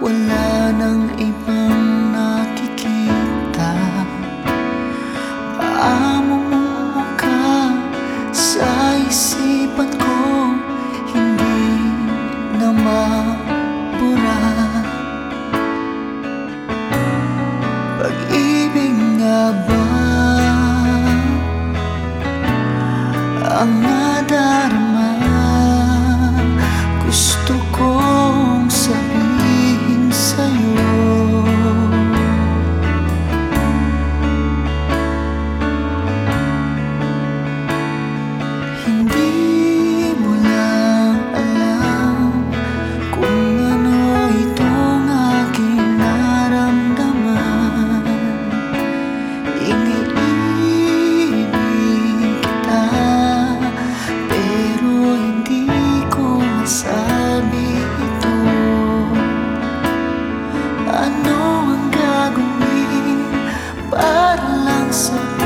我哪能？Ano ang gagawin para lang sa'yo?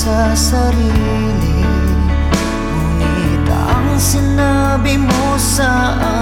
sa sarili. Ngunit ang sinabi mo sa akin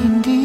天地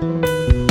Música